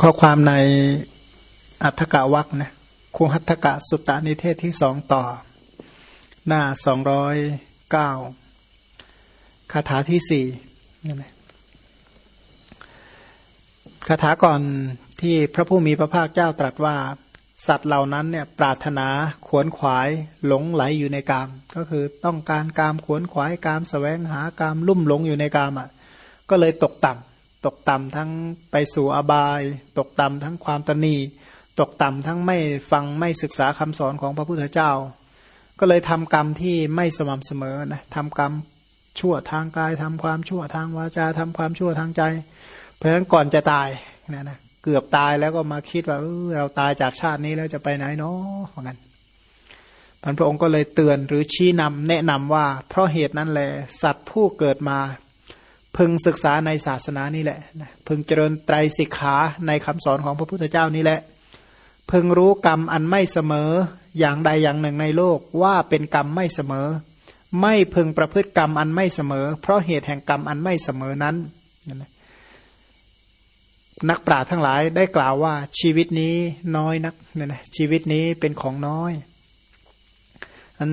ข้อความในอัฏฐกะวักนะคูหัตถกะสุตตานิเทศที่สองต่อ หน้าสองร้อยเก้าคาถาที่สี่นี่นะคาถาก่อนที่พระผู้มีพระภาคเจ้าตรัสว่า สัตว์เหล่านั้นเนี่ยปรารถนาขวนขวายหลงไหลอยู่ในกาม ก็คือต้องการกามขวนขวายกามสแสวงหากามลุ่มหลงอยู่ในกามอะก็เลยตกต่ำ ตกต่ำทั้งไปสู่อบาย ตกต่ำทั้งความตนีตกต่ำทั้งไม่ฟังไม่ศึกษาคำสอนของพระพุทธเจ้า ก็เลยทำกรรมที่ไม่สม่ำเสมอนะทำกรรมชั่วทางกายทำความชั่วทางวาจาทำความชั่วทางใจ เพราะฉะนั้นก่อนจะตายนะนะเกือบตายแล้วก็มาคิดว่าเออเราตายจากชาตินี้แล้วจะไปไหนเนาะเหมือนกันพันพระองค์ก็เลยเตือนหรือชี้นำแนะนำว่า เพราะเหตุนั้นแหละสัตว์ผู้เกิดมา พึงศึกษาในศาสนานี่แหละนะพึงเจริญไตรสิกขาในคำสอนของพระพุทธเจ้านี่แหละ พึงรู้กรรมอันไม่เสมออย่างใดอย่างหนึ่งในโลกว่าเป็นกรรมไม่เสมอ ไม่พึงประพฤติกรรมอันไม่เสมอ เพราะเหตุแห่งกรรมอันไม่เสมอนั้นนะนักปราชญ์ทั้งหลายได้กล่าวว่าชีวิตนี้น้อยนักเนี่ยนะชีวิตนี้เป็นของน้อยอัน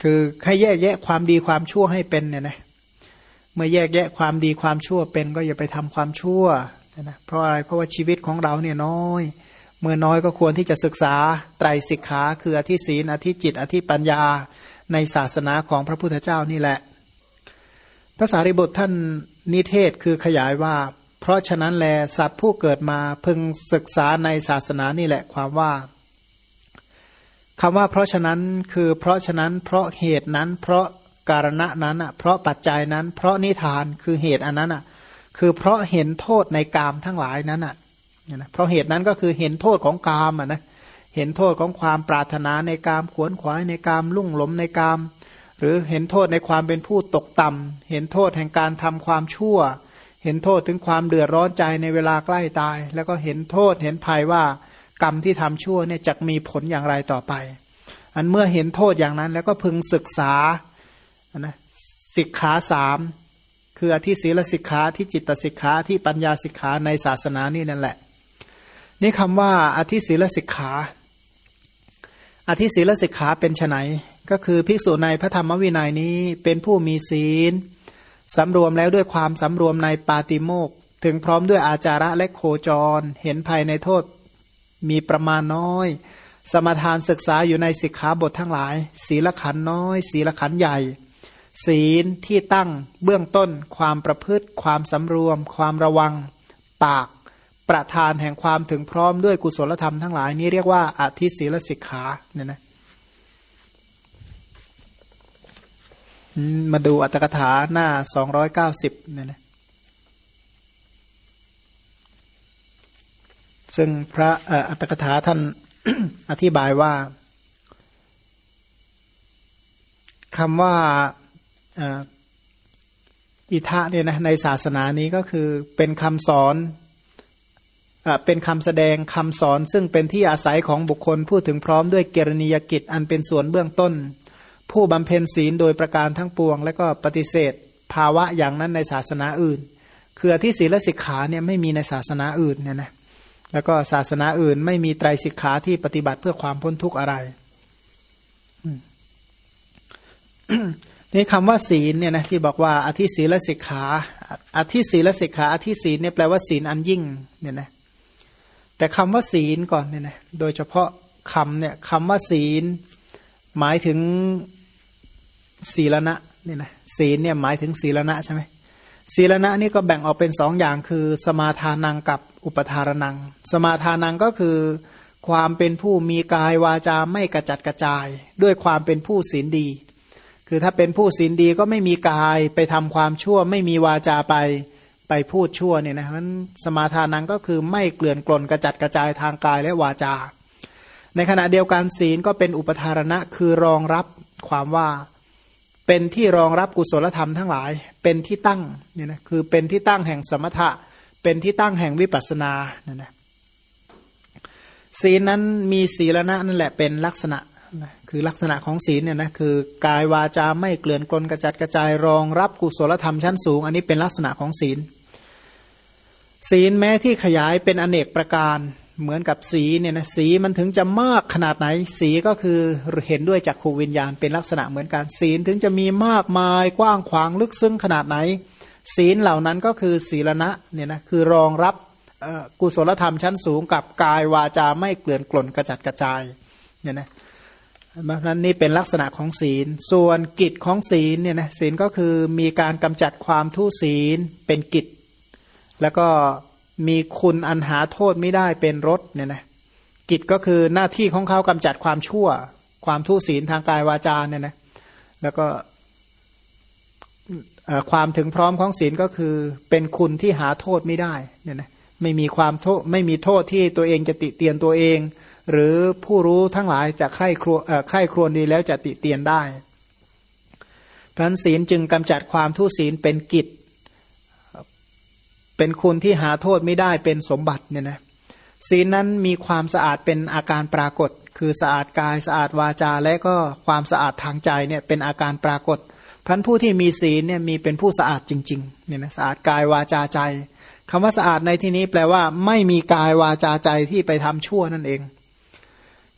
คือให้แยกแยะความดีความชั่วให้เป็นเนี่ยนะ เมื่อแยกแยะความดีความชั่วเป็นก็อย่าไปทำความชั่วนะเพราะอะไรเพราะว่าชีวิตของเราเนี่ยน้อย เมื่อน้อยก็ควรที่จะศึกษาไตรสิกขาคืออธิศีนอธิจิต อธิปัญญาในศาสนาของพระพุทธเจ้านี่แหละภาษาริบท่านนิเทศคือขยายว่า เพราะฉะนั้นแลสัตว์ผู้เกิดมาพึงศึกษาในศาสนานี่แหละความว่าคำว่าเพราะฉะนั้นคือเพราะฉะนั้นเพราะเหตุนั้นเพราะ การณะนั้นอะเพราะปัจจัยนั้น เพราะนิทานคือเหตุอันนั้นอะคือเพราะเห็นโทษในกามทั้งหลายนั้นอะเพราะเหตุนั้นก็คือเห็นโทษของกามอะนะเห็นโทษของความปรารถนาในกามขวนขวายในกามลุ่งหลมในกาม หรือเห็นโทษในความเป็นผู้ตกต่ำเห็นโทษแห่งการทำความชั่ว เห็นโทษถึงความเดือดร้อนใจในเวลาใกล้ตาย แล้วก็เห็นโทษเห็นภัยว่ากรรมที่ทำชั่วเนี่ยจะมีผลอย่างไรต่อไป อันเมื่อเห็นโทษอย่างนั้นแล้วก็พึงศึกษา นะสิกขาสามคืออธิศีลสิกขาที่จิตสิกขาที่ปัญญาสิกขาในศาสนานี่นั่นแหละ นี่คำว่าอธิศีลสิกขาอธิศีลสิกขาเป็นไนก็คือภิกษุในพระธรรมวินัยนี้เป็นผู้มีศีลสำรวมแล้วด้วยความสำรวมในปาติโมกถึงพร้อมด้วยอาจาระและโคจร เห็นภัยในโทษมีประมาณน้อย สมทานศึกษาอยู่ในสิกขาบททั้งหลาย ศีลขันน้อย ศีลขันใหญ่ ศีลที่ตั้งเบื้องต้น ความประพฤติ ความสำรวม ความระวัง ปาก ประธานแห่งความถึงพร้อมด้วยกุศลธรรมทั้งหลายนี้เรียกว่าอธิศีลสิกขาเนี่ยนะมาดูอัตถกถาหน้าสองร้อยเก้าสิบเนี่ยนะซึ่งพระอัตถกถาท่านอธิบายว่าคำว่า อิทะเนี่ยนะในศาสนานี้ก็คือเป็นคำสอนเป็นคำแสดงคำสอน ซึ่งเป็นที่อาศัยของบุคคลพูดถึงพร้อมด้วยเกรณียกิจอันเป็นส่วนเบื้องต้น ผู้บำเพ็ญศีลโดยประการทั้งปวง และก็ปฏิเสธ ภาวะอย่างนั้นในศาสนาอื่น คือที่ศีลสิกขาเนี่ยไม่มีในศาสนาอื่นเนี่ยนะแล้วก็ศาสนาอื่นไม่มีไตรสิกขาที่ปฏิบัติเพื่อความพ้นทุกข์อะไร นี่คำว่าศีลเนี่ยนะที่บอกว่าอธิศีลสิกขาอธิศีลสิกขาอธิศีลเนี่ยแปลว่าศีลอันยิ่งเนี่ยนะแต่คำว่าศีลก่อนเนี่ยนะโดยเฉพาะคำเนี่ยคำว่าศีล หมายถึงศีลณะเนี่ยนะศีลเนี่ยหมายถึงศีลณะใช่ไหมศีลณะนี่ก็แบ่งออกเป็นสองอย่างคือ สมาทานังกับอุปทารนัง สมาทานังก็คือความเป็นผู้มีกายวาจาไม่กระจัดกระจาย ด้วยความเป็นผู้ศีลดี คือถ้าเป็นผู้ศีลดีก็ไม่มีกายไปทำความชั่ว ไม่มีวาจาไปไปพูดชั่วเนี่ยนะมันสมาทานังก็คือไม่เกลื่อนกลนกระจัดกระจายทางกายและวาจา ในขณะเดียวกันศีลก็เป็นอุปทารณะคือรองรับความว่าเป็นที่รองรับกุศลธรรมทั้งหลาย เป็นที่ตั้งเนี่ยนะคือเป็นที่ตั้งแห่งสมถะ เป็นที่ตั้งแห่งวิปัสสนาเนี่ยนะศีลนั้นมีศีลณะนั่นแหละเป็นลักษณะ คือลักษณะของศีลเนี่ยนะคือกายวาจาไม่เกลื่อนกลนกระจัดกระจายรองรับกุศลธรรมชั้นสูง อันนี้เป็นลักษณะของศีล ศีลแม้ที่ขยายเป็นอเนกประการเหมือนกับสีเนี่ยนะสีมันถึงจะมากขนาดไหน สีก็คือเห็นด้วยจากขูวิญญาณเป็นลักษณะเหมือนกันศีลถึงจะมีมากมายกว้างขวางลึกซึ้งขนาดไหน ศีลเหล่านั้นก็คือศีลณะเนี่ยนะคือรองรับกุศลธรรมชั้นสูงกับกายวาจาไม่เกลื่อนกล่นกระจัดกระจายเนี่ยนะ นั้นนี่เป็นลักษณะของศีล ส่วนกิจของศีลเนี่ยนะศีลก็คือมีการกำจัดความทุศีลเป็นกิจ แล้วก็มีคุณอันหาโทษไม่ได้เป็นรถเนี่ยนะกิจก็คือหน้าที่ของเขากำจัดความชั่ว ความทุศีลทางกายวาจาเนี่ยนะแล้วก็ความถึงพร้อมของศีลก็คือเป็นคุณที่หาโทษไม่ได้เนี่ยนะไม่มีความโทษไม่มีโทษที่ตัวเองจะติเตียนตัวเองหรือผู้รู้ทั้งหลายจะใคร่ครวใคร่ครวญดีแล้วจะติเตียนได้เพราะนั้นศีลจึงกำจัดความทุศีลเป็นกิจ เป็นคุณที่หาโทษไม่ได้เป็นสมบัติเนี่ยนะศีลนั้นมีความสะอาดเป็นอาการปรากฏ คือสะอาดกายสะอาดวาจา และก็ความสะอาดทางใจเนี่ยเป็นอาการปรากฏพันผู้ที่มีศีลเนี่ยมีเป็นผู้สะอาดจริงๆเนี่ยนะสะอาดกายวาจาใจคำว่าสะอาดในที่นี้แปลว่า ไม่มีกายวาจาใจที่ไปทำชั่วนั่นเอง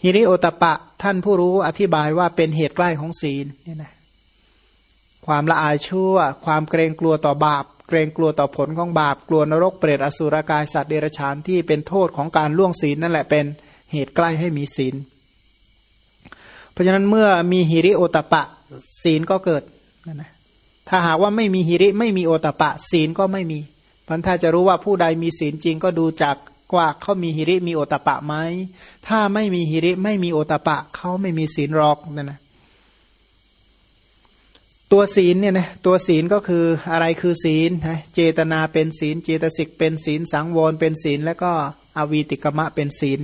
ฮิริโอตปะ ท่านผู้รู้อธิบายว่าเป็นเหตุใกล้ของศีลเนี่ยนะความละอายชั่ว ความเกรงกลัวต่อบาป เกรงกลัวต่อผลของบาป กลัวนรกเปรตอสุรกายสัตว์เดรัจฉานที่เป็นโทษของการล่วงศีลนั่นแหละเป็นเหตุใกล้ให้มีศีล เพราะฉะนั้นเมื่อมีหิริโอตปะ ศีลก็เกิดนะนะถ้าหากว่าไม่มีหิริไม่มีโอตปะ ศีลก็ไม่มีพันถ้าจะรู้ว่าผู้ใดมีศีลจริงก็ดูจาก ว่าเขามีหิริมีโอตปะไหมถ้าไม่มีหิริไม่มีโอตปะเขาไม่มีศีลหรอกนั่นนะตัวศีลเนี่ยนะตัวศีลก็คืออะไรคือศีลนะเจตนาเป็นศีล เจตสิกเป็นศีล สังวรเป็นศีล แล้วก็อวีติกมะเป็นศีล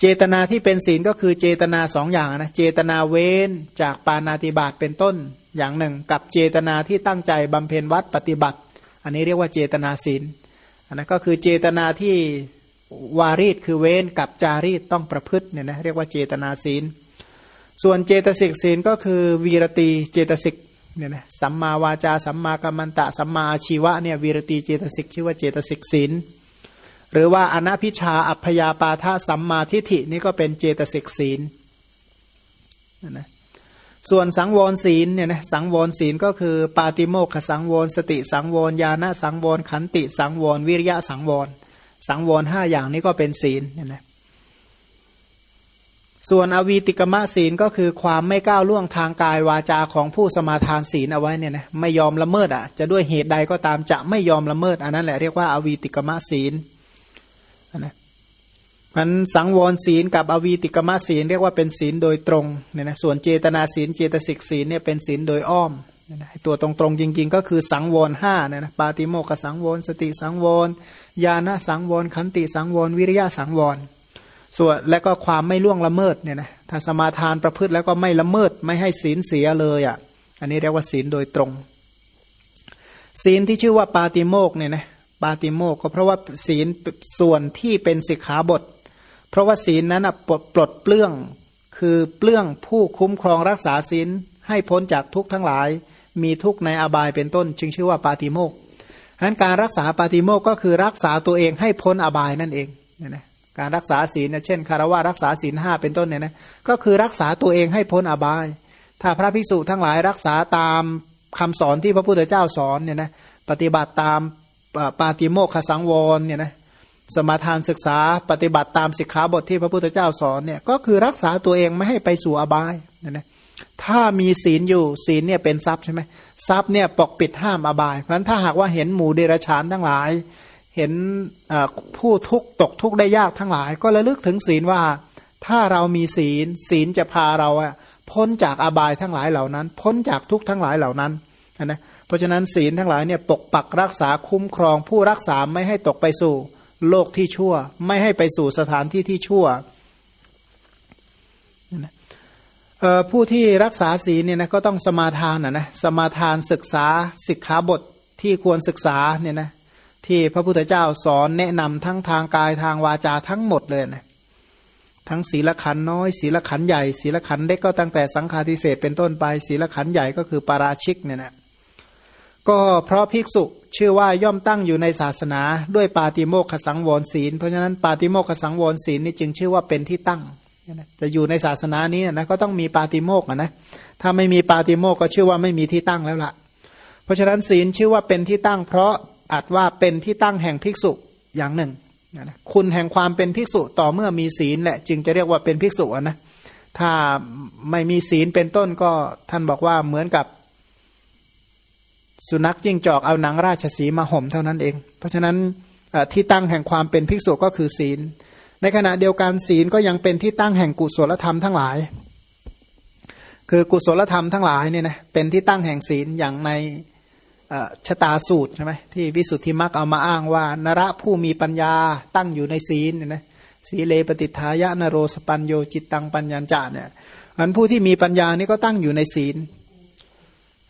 เจตนาที่เป็นศีลก็คือเจตนาสองอย่างนะเจตนาเว้นจากปานาติบาตเป็นต้นอย่างหนึ่ง กับเจตนาที่ตั้งใจบำเพ็ญวัดปฏิบัติ อันนี้เรียกว่าเจตนาศีล นนั้นก็คือเจตนาที่วารีตคือเว้นกับจารีตต้องประพฤติเนี่ยนะเรียกว่าเจตนาศีล ส่วนเจตสิกศีลก็คือวีรตีเจตสิกเนี่ยนะสัมมาวาจาสัมมากัมมันตะสัมมาอาชีวะเนี่ยวีรตีเจตสิกชื่อว่าเจตสิกศีลหรือว่าอนัพิชาอัพยาปาทะสัมมาทิฏฐินี่ก็เป็นเจตสิกศีลนะ ส่วนสังวรศีลเนี่ยนะสังวรศีลก็คือ ปาติโมกขสังวรสติสังวรญาณสังวรขันติสังวรวิริยะสังวรสังวรห้าอย่างนี้ก็เป็นศีลเนี่ยนะส่วนอวีติกมะศีลก็คือความไม่ก้าวล่วงทางกายวาจาของผู้สมาทานศีลเอาไว้เนี่ยนะไม่ยอมละเมิดอะจะด้วยเหตุใดก็ตามจะไม่ยอมละเมิด อันนั้นแหละเรียกว่าอวีติกมะศีลนะ มันสังวรศีลกับอวีติกมะศีลเรียกว่าเป็นศีลโดยตรงเนี่ยนะส่วนเจตนาศีลเจตสิกศีลเนี่ยเป็นศีลโดยอ้อมนะตัวตรงๆจริง ๆ ก็คือสังวรห้าเนี่ยนะปาติโมกสังวรสติสังวรญาณสังวรขันติสังวรวิริยะสังวรส่วนและก็ความไม่ล่วงละเมิดเนี่ยนะถ้าสมาทานประพฤติแล้วก็ไม่ละเมิดไม่ให้ศีลเสียเลยอะ่ะ อันนี้เรียกว่าศีลโดยตรง ศีลที่ชื่อว่าปาติโมกเนี่ยนะปาติโมกก็เพราะว่าศีลส่วนที่เป็นสิกขาบท เพราะว่าศีลนั้นปลดปลดเปลื้อง คือเปลื้องผู้คุ้มครองรักษาศีลให้พ้นจากทุกทั้งหลาย มีทุกในอบายเป็นต้น จึงชื่อว่าปาติโมกฉะนั้นการรักษาปาติโมกก็คือรักษาตัวเองให้พ้นอบายนั่นเองเนี่ยนะการรักษาศีลเช่นคารวะรักษาศีลห้าเป็นต้นเนี่ยนะก็คือรักษาตัวเองให้พ้นอบาย ถ้าพระภิกษุทั้งหลายรักษาตามคำสอนที่พระพุทธเจ้าสอนเนี่ยนะปฏิบัติตามปาติโมกขสังวรเนี่ยนะ สมาทานศึกษาปฏิบัติตามสิกขาบทที่พระพุทธเจ้าสอนเนี่ยก็คือรักษาตัวเองไม่ให้ไปสู่อบายนะถ้ามีศีลอยู่ศีลเนี่ยเป็นทรัพย์ใช่ไหมทรัพย์เนี่ยปกปิดห้ามอบายเพราะฉะนั้นถ้าหากว่าเห็นหมู่เดรัจฉานทั้งหลาย เห็นผู้ทุกตกทุกได้ยากทั้งหลาย ก็ระลึกถึงศีลว่า ถ้าเรามีศีล ศีลจะพาเราพ้นจากอบายทั้งหลายเหล่านั้น พ้นจากทุกทั้งหลายเหล่านั้นนะเพราะฉะนั้นศีลทั้งหลายเนี่ยปกปักรักษาคุ้มครองผู้รักษาไม่ให้ตกไปสู่ โลกที่ชั่ว ไม่ให้ไปสู่สถานที่ที่ชั่วผู้ที่รักษาศีลเนี่ยนะก็ต้องสมาทานนะนะสมาทานศึกษาสิกขาบทที่ควรศึกษาเนี่ยนะที่พระพุทธเจ้าสอนแนะนำทั้งทางกายทางวาจาทั้งหมดเลยนะทั้งศีลขันน้อย ศีลขันใหญ่ ศีลขันเล็กก็ตั้งแต่สังฆาทิเศษเป็นต้นไป ศีลขันใหญ่ก็คือปาราชิกเนี่ยนะ ก็เพราะภิกษุชื่อว่าย่อมตั้งอยู่ในศาสนาด้วยปาติโมกขสังวรศีล เพราะฉะนั้นปาติโมกขสังวรศีลนี่จึงชื่อว่าเป็นที่ตั้ง จะอยู่ในศาสนานี้นะก็ต้องมีปาติโมกนะถ้าไม่มีปาติโมกก็ชื่อว่าไม่มีที่ตั้งแล้วล่ะ เพราะฉะนั้นศีลชื่อว่าเป็นที่ตั้ง เพราะอาจว่าเป็นที่ตั้งแห่งภิกษุอย่างหนึ่งคุณแห่งความเป็นภิกษุต่อเมื่อมีศีลแหละจึงจะเรียกว่าเป็นภิกษุนะถ้าไม่มีศีลเป็นต้นก็ท่านบอกว่าเหมือนกับ สุนัขจิ้งจอกเอาหนังราชสีมาห่มเท่านั้นเอง เพราะฉะนั้นที่ตั้งแห่งความเป็นภิกษุก็คือศีล ในขณะเดียวกันศีลก็ยังเป็นที่ตั้งแห่งกุศลธรรมทั้งหลาย คือกุศลธรรมทั้งหลายเนี่ยนะเป็นที่ตั้งแห่งศีลอย่างในชะตาสูตรใช่ไหมที่วิสุทธิมักเอามาอ้างว่านระผู้มีปัญญาตั้งอยู่ในศีลเนี่ยนะสีเลปฏิทายะนโรสปัญโยจิตตังปัญญาจาเนี่ยอันผู้ที่มีปัญญานี่ก็ตั้งอยู่ในศีล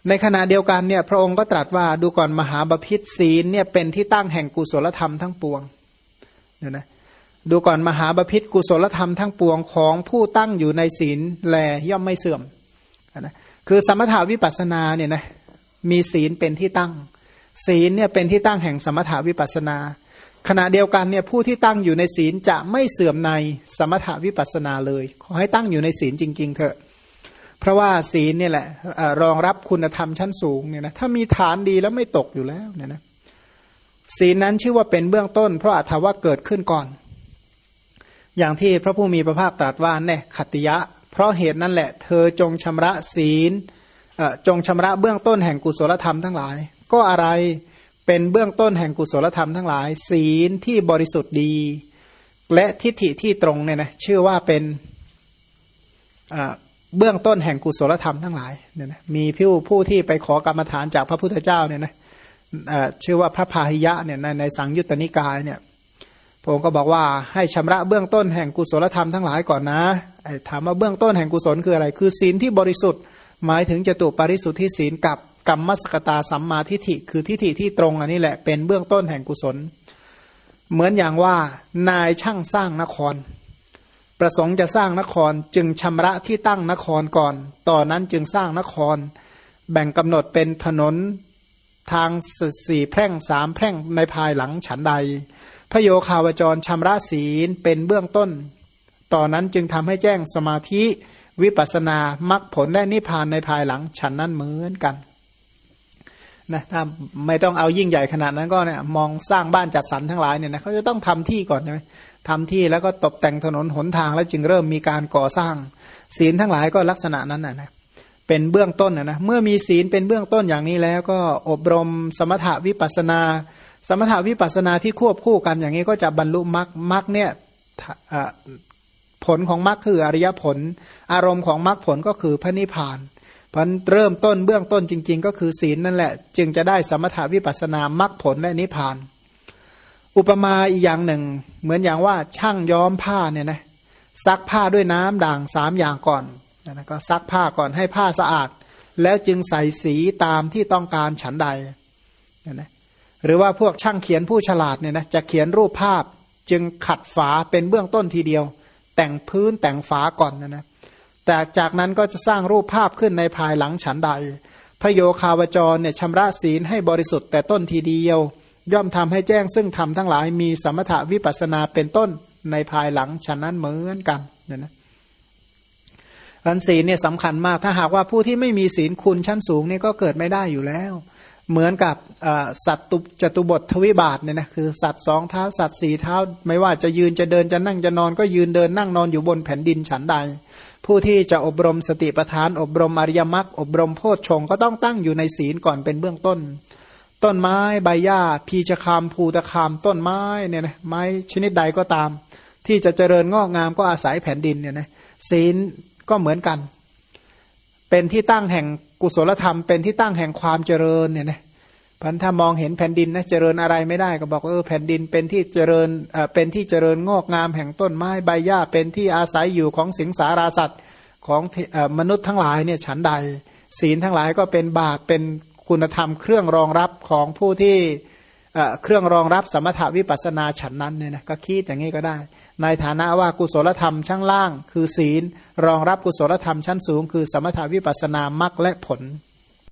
ในขณะเดียวกันเนี่ยพระองค์ก็ตรัสว่าดูก่อนมหาบาพิษศีลเนี่ยเป็นที่ตั้งแห่งกุศลธรรมทั้งปวงเนี่ยนะดูก่อนมหาบาพิษกุศลธรรมทั้งปวงของผู้ตั้งอยู่ในศีลแลย่อมไม่เสื่อมนะคือสมถาวิปัสนาเนี่ยนะมีศีลเป็นที่ตั้ง ศีลเนี่ยเป็นที่ตั้งแห่งสมถาวิปัสนา ขณะเดียวกันเนี่ยผู้ที่ตั้งอยู่ในศีลจะไม่เสื่อมในสมถาวิปัสนาเลย ขอให้ตั้งอยู่ในศีลจริง ๆ เถอะ เพราะว่าศีลเนี่ยแหละรองรับคุณธรรมชั้นสูงเนี่ยนะถ้ามีฐานดีแล้วไม่ตกอยู่แล้วเนี่ยนะศีลนั้นชื่อว่าเป็นเบื้องต้น เพราะอัตว่าเกิดขึ้นก่อน อย่างที่พระผู้มีพระภาคตรัสว่าแน่ขติยะ เพราะเหตุนั้นแหละ เธอจงชำระศีลจงชำระเบื้องต้นแห่งกุศลธรรมทั้งหลาย ก็อะไรเป็นเบื้องต้นแห่งกุศลธรรมทั้งหลาย ศีลที่บริสุทธิ์ดี และทิฏฐิที่ตรงเนี่ยนะชื่อว่าเป็น เบื้องต้นแห่งกุศลธรรมทั้งหลายเนี่ยนะมีผู้ผู้ที่ไปขอกรรมฐานจากพระพุทธเจ้าเนี่ยนะชื่อว่าพระพาหิยะเนี่ยในในสังยุตตนิกายเนี่ยพระองค์ก็บอกว่าให้ชำระเบื้องต้นแห่งกุศลธรรมทั้งหลายก่อนนะถามว่าเบื้องต้นแห่งกุศลคืออะไร คือศีลที่บริสุทธิ์ หมายถึงจตุปาริสุทธิศีลกับกรรมมสกตาสัมมาทิฏฐิคือทิฏฐิที่ตรงอันนี้แหละเป็นเบื้องต้นแห่งกุศล เหมือนอย่างว่านายช่างสร้างนคร ประสงค์จะสร้างนครจึงชำระที่ตั้งนครก่อน ต่อนนั้นจึงสร้างนคร แบ่งกำหนดเป็นถนนทางสี่แพร่งสามแพร่งในภายหลังฉันใด พระโยคาวจรชำระศีลเป็นเบื้องต้น ต่อนนั้นจึงทำให้แจ้งสมาธิวิปัสนามรรคผลและนิพพานในภายหลังฉันนั้นเหมือนกันนะถ้าไม่ต้องเอายิ่งใหญ่ขนาดนั้นก็เนี่ยมองสร้างบ้านจัดสรรทั้งหลายเนี่ยนะเขาจะต้องทำที่ก่อนใช่ไหม ทำที่แล้วก็ตกแต่งถนนหนทางแล้วจึงเริ่มมีการก่อสร้าง ศีลทั้งหลายก็ลักษณะนั้นนะนะเป็นเบื้องต้นนะนะเมื่อมีศีลเป็นเบื้องต้นอย่างนี้แล้วก็อบรมสมถะวิปัสนา สมถะวิปัสนาที่ควบคู่กันอย่างนี้ก็จะบรรลุมรรคมรรคเนี่ยผลของมรรคคืออริยผล อารมณ์ของมรรคผลก็คือพระนิพพานพันเริ่มต้นเบื้องต้นจริง ๆ ก็คือศีลนั่นแหละ จึงจะได้สมถาวิปัสนามรรคผลและนิพพาน อุปมาอีกอย่างหนึ่ง เหมือนอย่างว่าช่างย้อมผ้าเนี่ยนะซักผ้าด้วยน้ำด่างสามอย่างก่อนนะก็ซักผ้าก่อนให้ผ้าสะอาด แล้วจึงใส่สีตามที่ต้องการฉันใดนะหรือว่าพวกช่างเขียนผู้ฉลาดเนี่ยนะจะเขียนรูปภาพจึงขัดฝาเป็นเบื้องต้นทีเดียว แต่งพื้นแต่งฝาก่อนนะนะแต่จากนั้นก็จะสร้างรูปภาพขึ้นในภายหลังฉันใด พระโยคาวจรเนี่ยชำระศีลให้บริสุทธิ์แต่ต้นทีเดียว ย่อมทำให้แจ้งซึ่งธรรมทั้งหลายมีสมถะวิปัสนาเป็นต้นในภายหลังฉันนั้นเหมือนกันเนี่ยนะอันศีลเนี่ยสำคัญมากถ้าหากว่าผู้ที่ไม่มีศีลคุณชั้นสูงเนี่ยก็เกิดไม่ได้อยู่แล้ว เหมือนกับสัตว์ตุจตุบททวิบาทเนี่ยนะคือสัตว์สองเท้าสัตว์สี่เท้า ไม่ว่าจะยืนจะเดินจะนั่งจะนอนก็ยืนเดินนั่งนอนอยู่บนแผ่นดินฉันใด ผู้ที่จะอบรมสติปัฏฐาน อบรมอริยมรรคอบรมโพชฌงก็ต้องตั้งอยู่ในศีลก่อนเป็นเบื้องต้น ต้นไม้ใบหญ้าพีชคามภูตะคามต้นไม้เนี่ยนะไม้ชนิดใดก็ตาม ที่จะเจริญงอกงามก็อาศัยแผ่นดินเนี่ยนะศีลก็เหมือนกัน เป็นที่ตั้งแห่งกุศลธรรม เป็นที่ตั้งแห่งความเจริญเนี่ยนะพันถ้ามองเห็นแผ่นดินนะเจริญอะไรไม่ได้ก็บอกเออแผ่นดินเป็นที่เจริญเอ่อเป็นที่เจริญงอกงามแห่งต้นไม้ใบหญ้าเป็นที่อาศัยอยู่ของสิงสาราสัตว์ของมนุษย์ทั้งหลายเนี่ยฉันใด ศีลทั้งหลายก็เป็นบาปเป็น คุณธรรมเครื่องรองรับของผู้ที่เครื่องรองรับสมถาวิปัสนาฉันนั้นเนี่ยนะก็คิดอย่างนี้ก็ได้ ในฐานะว่ากุศลธรรมชั้นล่าง คือศีล รองรับกุศลธรรมชั้นสูง คือสมถาวิปัสนามรรคและผล